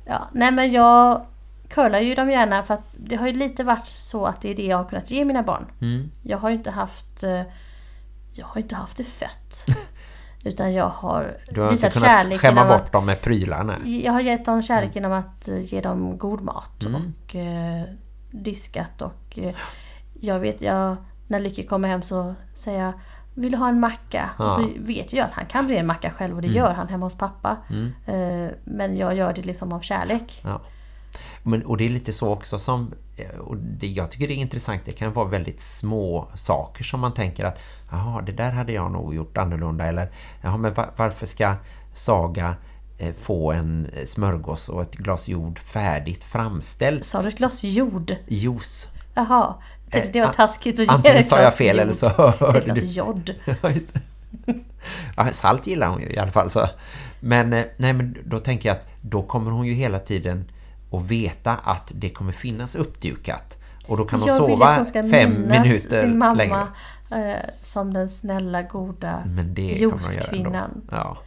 Ja, nej men jag curlar ju dem gärna för att det har ju lite varit så att det är det jag har kunnat ge mina barn. Mm. Jag har ju inte haft eh, Jag har inte haft det fett. Utan jag har Du har visat kärlek skämma genom bort dem med prylarna. Jag har gett dem kärlek genom att eh, ge dem god mat Mm. och eh, diskat och eh, jag vet, jag, när Lycke kommer hem så säger jag Vill du ha en macka? Och så Ja. vet jag att han kan bli en macka själv och det gör han hemma hos pappa. Eh, men jag gör det liksom av kärlek. Ja. Men, och det är lite så också som och det, jag tycker det är intressant, det kan vara väldigt små saker som man tänker att jaha, det där hade jag nog gjort annorlunda eller jaha, men va, varför ska Saga eh, få en eh, smörgås och ett glas jord färdigt framställt Sa du ett glas jord? juice? Jaha, tänkte det var Eh, taskigt att ge Antingen ett sa jag fel jord. eller så Ett hörde glas du jod. Ja, det. ja, salt gillar hon ju i alla fall. Så. Men, eh, nej, men då tänker jag att då kommer hon ju hela tiden att veta att det kommer finnas uppdukat. Och då kan jag att sova fem minuter sin mamma längre. eh, som den snälla, goda juicekvinnan. Ja.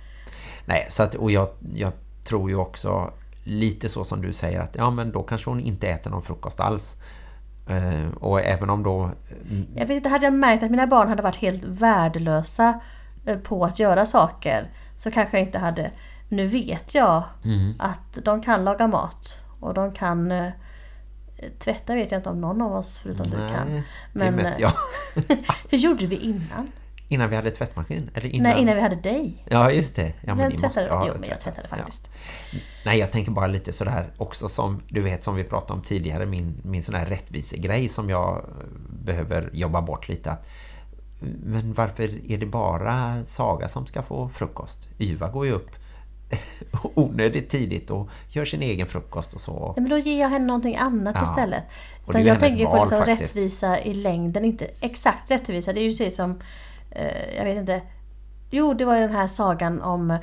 Nej, så att, och jag, jag tror ju också lite så som du säger att ja men då kanske hon inte äter någon frukost alls. Eh, och även om då Jag vet inte, hade jag märkt att mina barn hade varit helt värdelösa eh, på att göra saker så kanske jag inte hade... Nu vet jag Mm. att de kan laga mat och de kan eh, tvätta vet jag inte om någon av oss förutom du kan. Nej, det är Men, mest eh, jag. Hur gjorde vi innan? Innan vi hade tvättmaskin? Eller innan? Nej, innan vi hade dig. Ja, just det. Ja, men måste tvättade? ju ha Jo, men jag tvättade Ja. faktiskt. Nej, jag tänker bara lite sådär också som du vet som vi pratade om tidigare min, min sån här rättvisegrej som jag eh, behöver jobba bort lite att men varför är det bara Saga som ska få frukost? Yva går ju upp onödigt tidigt och gör sin egen frukost och så. Ja, men då ger jag henne någonting annat Ja. istället. Utan jag tänker på liksom faktiskt. rättvisa i längden, inte exakt rättvisa. Det är ju så som, eh, jag vet inte. Jo, det var ju den här sagan om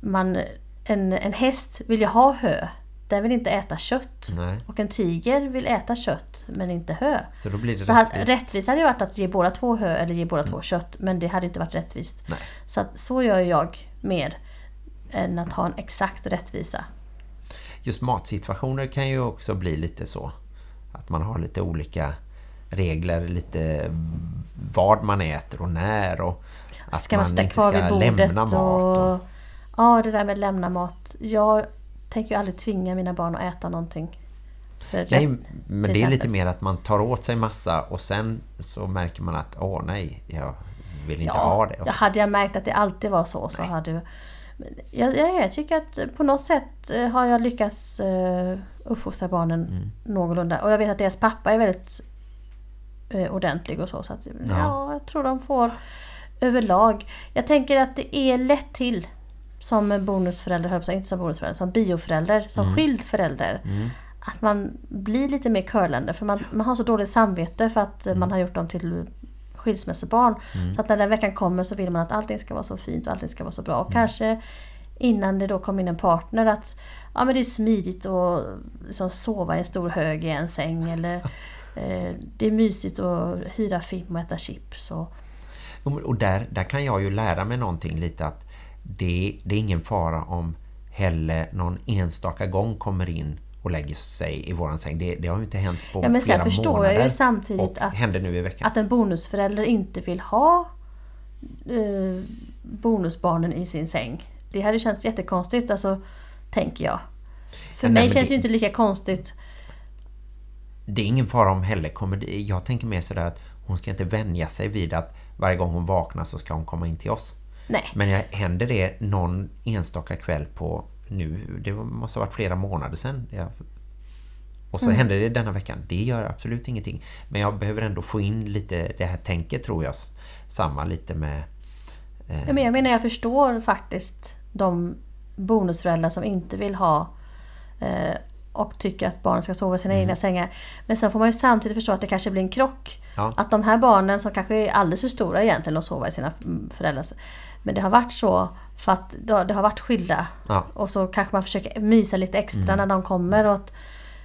man, en, en häst vill ju ha hö. Den vill inte äta kött. Nej. Och en tiger vill äta kött men inte hö. Så då blir det Så rättvist. Mm. rättvist hade ju varit att ge båda två hö eller ge båda två kött. Men det hade inte varit rättvist. Nej. Så att, så gör jag mer än att ha en exakt rättvisa. Just matsituationer kan ju också bli lite så. Att man har lite olika regler, lite vad man äter och när och att Ska man sitta inte kvar ska lämna och... mat. Och, Ja, det där med lämna mat. Jag tänker ju aldrig tvinga mina barn att äta någonting. För nej, men det är lite mer att man tar åt sig massa och sen så märker man att åh nej, jag vill inte ja, ha det. Och så- hade jag märkt att det alltid var så så hade jag... Jag, tycker att på något sätt eh, har jag lyckats uh, uppfostra barnen Mm. någorlunda. Och jag vet att deras pappa är väldigt eh, ordentlig och så. så att, ja. Ja. jag tror de får överlag. Jag tänker att det är lätt till som bonusförälder, inte som bonusförälder, som bioförälder, som skild förälder. Att man blir lite mer curlande för man, man har så dåligt samvete för att man har gjort dem till skilsmässobarn. Så att när den veckan kommer så vill man att allting ska vara så fint och allting ska vara så bra. Och kanske innan det då kom in en partner att ja, men det är smidigt att liksom sova i en stor hög i en säng eller eh, det är mysigt att hyra film och äta chips. Och, Och där, där kan jag ju lära mig någonting lite att det, det är ingen fara om Helle någon enstaka gång kommer in och lägger sig i våran säng. Det, det har ju inte hänt på Ja, men sen flera förstår månader. jag ju samtidigt att- hände nu i veckan. att en bonusförälder inte vill ha eh, bonusbarnen i sin säng. Det hade känts jättekonstigt, alltså, tänker jag. För Ja, nej, mig men känns det- ju inte lika konstigt. Det är ingen fara om Helle kommer. Jag tänker mer sådär att hon ska inte vänja sig vid att varje gång hon vaknar så ska hon komma in till oss. Nej. Men händer det någon enstaka kväll på nu, det måste ha varit flera månader sedan. Jag, och så hände det denna veckan. Det gör absolut ingenting. Men jag behöver ändå få in lite det här tänket tror jag. Samma lite med... Ja, men jag menar, jag förstår faktiskt de bonusföräldrar som inte vill ha eh, och tycker att barnen ska sova i sina egna sängar. Men sen får man ju samtidigt förstå att det kanske blir en krock. Ja. Att de här barnen som kanske är alldeles för stora egentligen att sova i sina mm, föräldrars... Men det har varit så för att det det har varit skilda. Ja. Och så kanske man försöker mysa lite extra när de kommer. Och att,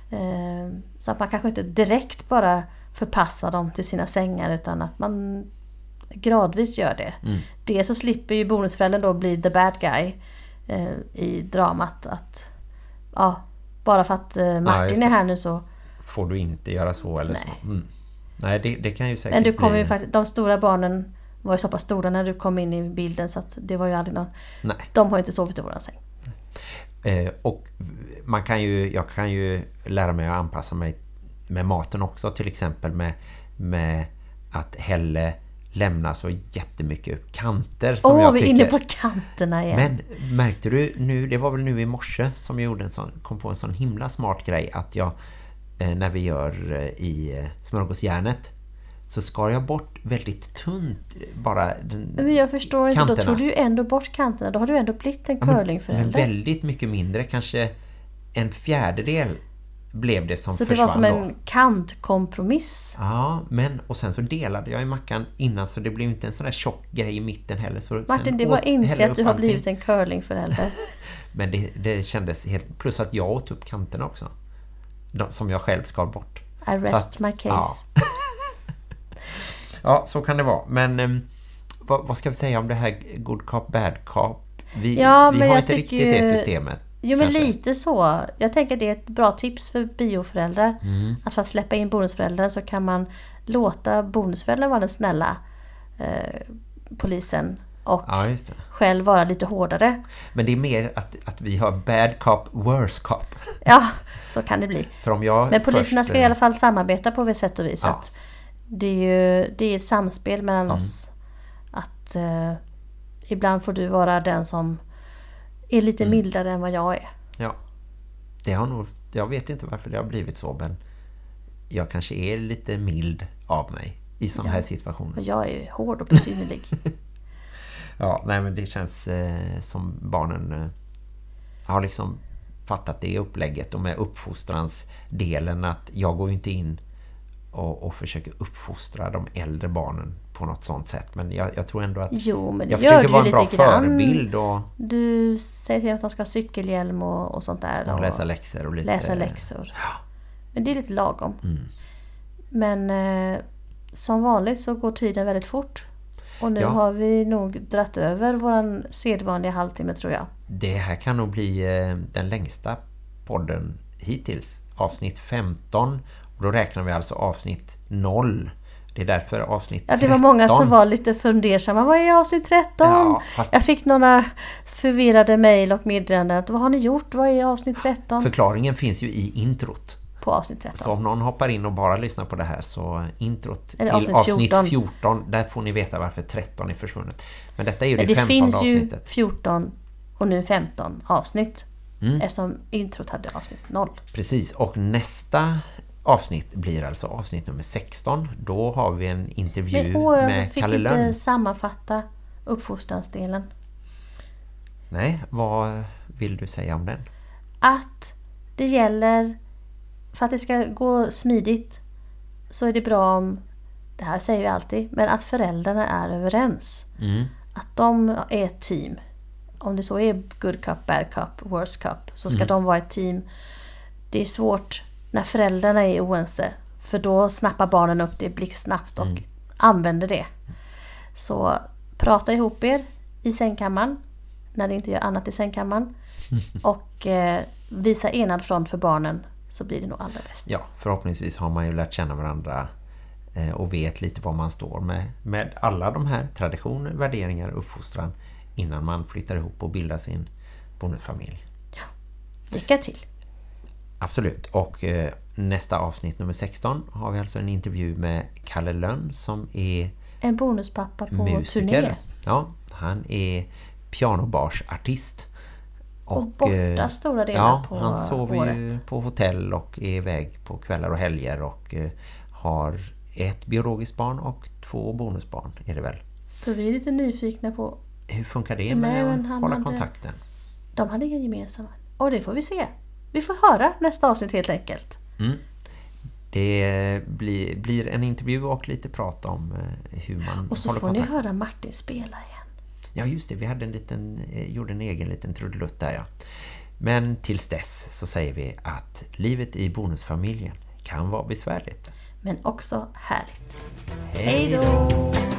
eh, så att man kanske inte direkt bara förpassar dem till sina sängar utan att man gradvis gör det. Det så slipper ju bonusföräldern då bli the bad guy eh, i dramat. Att, ja, bara för att eh, Martin det. är här nu så... Får du inte göra så eller Nej. så? Mm. Nej, det, det kan ju säkert Men du kommer bli... ju faktiskt, de stora barnen var ju så pass stora när du kom in i bilden så att det var ju aldrig någon... Nej. De har ju inte sovit i våran säng. Eh, och man kan ju, jag kan ju lära mig att anpassa mig med maten också till exempel med, med att Helle lämnar så jättemycket kanter som Åh, jag vi är inne på kanterna igen. Men märkte du nu, det var väl nu i morse som jag gjorde en sån, kom på en sån himla smart grej att jag eh, när vi gör eh, i eh, smörgåsjärnet så skar jag bort väldigt tunt bara den, Men jag förstår inte, då kanterna. tog du ju ändå bort kanterna. Då har du ändå blivit en Ja, men- curlingförälder. Men väldigt mycket mindre, kanske en fjärdedel blev det som så det var som då. en kantkompromiss. Ja, men och sen så delade jag i mackan innan så det blev inte en sån där tjock grej i mitten heller. Så Martin, det var inse att du har allting. blivit en curlingförälder. Men det, det kändes helt... Plus att jag åt upp kanterna också. Som jag själv skar bort. I rest att- my case. Ja. ja, så kan det vara. Men ehm, vad, vad ska vi säga om det här good cop, bad cop? Vi, Ja, vi men har inte riktigt det ju- systemet. Jo men kanske. lite så. Jag tänker att det är ett bra tips för bioföräldrar. Mm. Att för att släppa in bonusföräldrar så kan man låta bonusföräldern vara den snälla eh, polisen och Ja, det. själv vara lite hårdare. Men det är mer att, att vi har bad cop, worse cop. Ja, så kan det bli. Men poliserna först, ska i eh, alla fall samarbeta på ett sätt och vis. Ja. Att det är ju det är ett samspel mellan Mm. oss. Att eh, ibland får du vara den som är lite Mm. mildare än vad jag är. Ja. Det har nog... Jag vet inte varför det har blivit så, men jag kanske är lite mild av mig i sådana Ja. här situationer. Och jag är hård och besynnerlig. Ja, nej men det känns eh, som barnen eh, har liksom fattat det upplägget och med uppfostrans delen att jag går ju inte in och, och försöker uppfostra de äldre barnen på något sånt sätt. Men jag, jag tror ändå att Jo, men jag försöker vara en bra grann. förebild och, Du säger till att de ska ha cykelhjälm och, och sånt där. och läsa läxor och lite... läsa läxor. Men det är lite lagom. Mm. Men eh, som vanligt så går tiden väldigt fort. Och nu Ja. har vi nog dratt över våran sedvanliga halvtimme tror jag. Det här kan nog bli eh, den längsta podden hittills. Avsnitt 15. Och då räknar vi alltså avsnitt 0. Det är därför avsnitt Ja, det 13. var många som var lite fundersamma. Vad är avsnitt 13? Ja, fast Jag fick några förvirrade mejl och meddelanden. Vad har ni gjort? Vad är avsnitt 13? förklaringen finns ju i introt. På avsnitt 13. Så om någon hoppar in och bara lyssnar på det här så introt Eller till avsnitt avsnitt 14. 14. där får ni veta varför 13 är försvunnet. Men detta är ju det, det 15 finns ju avsnittet. 14 och nu 15 avsnitt. Mm. Eftersom introt hade avsnitt 0. Precis, och nästa avsnitt blir alltså avsnitt nummer 16. Då har vi en intervju Men åh, jag med fick Kalle inte Lönn. sammanfatta uppfostransdelen. Nej, vad vill du säga om den? Att det gäller, för att det ska gå smidigt, så är det bra om, det här säger vi alltid, men att föräldrarna är överens. Mm. Att de är ett team. Om det så är good cup, bad cup, worst cup, så ska de vara ett team. Det är svårt när föräldrarna är oense, för då snappar barnen upp det blixtsnabbt och använder det. Så prata ihop er i sängkammaren, när ni inte gör annat i sängkammaren. Och eh, visa enad front för barnen, så blir det nog allra bäst. Ja, förhoppningsvis har man ju lärt känna varandra eh, och vet lite var man står med, med alla de här traditioner, värderingar och uppfostran innan man flyttar ihop och bildar sin bonusfamilj. Lycka till! Absolut. Och eh, nästa avsnitt nummer 16 har vi alltså en intervju med Kalle Lönn som är En bonuspappa på musiker. turné. Ja, han är pianobarsartist. Och borta eh, stora delar ja, på han sover ju året. på hotell och är iväg på kvällar och helger och eh, har ett biologiskt barn och två bonusbarn är det väl. Så vi är lite nyfikna på... Hur funkar det Nej, med men att hålla hade- kontakten? De hade inga gemensamma. Och det får vi se. Vi får höra nästa avsnitt helt enkelt. Det blir, blir en intervju och lite prat om eh, hur man Och så håller får ni kontakt. höra Martin spela igen. Ja just det, vi hade en liten, eh, gjorde en egen liten trudelutt där ja. Men tills dess så säger vi att livet i bonusfamiljen kan vara besvärligt. Men också härligt. Hej då!